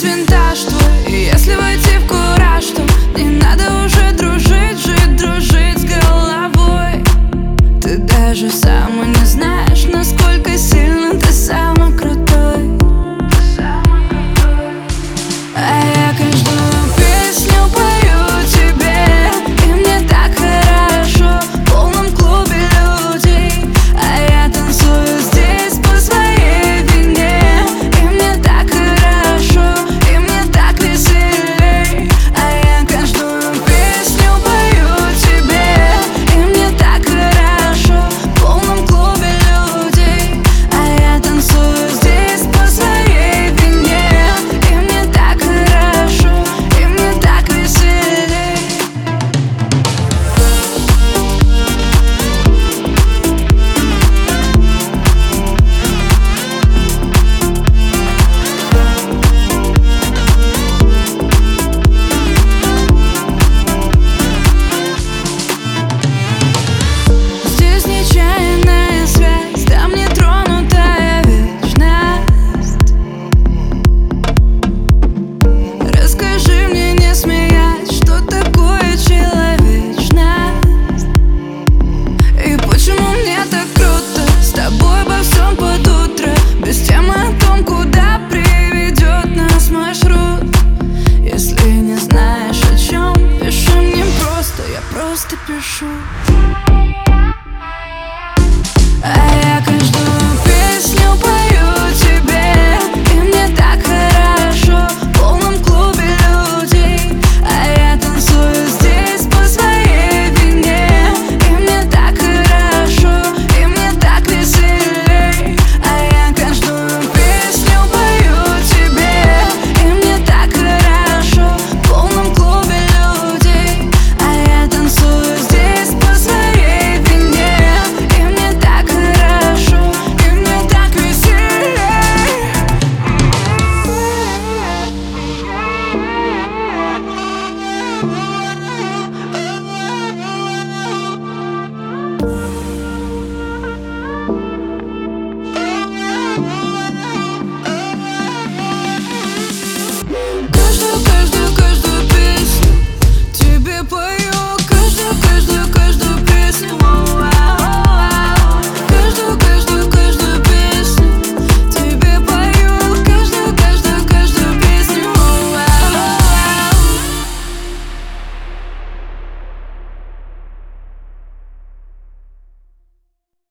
весь винтаж твой если войти в кожу I, got.